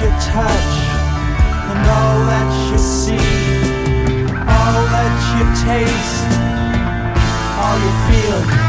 you touch and all that you see, all that you taste, all you feel.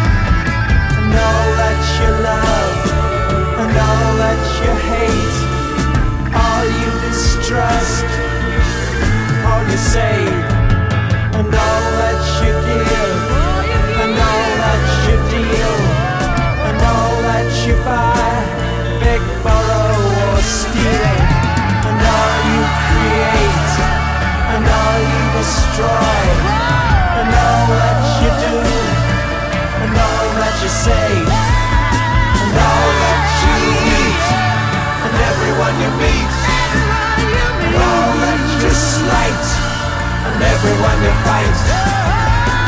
Everyone you fight,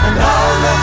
and all that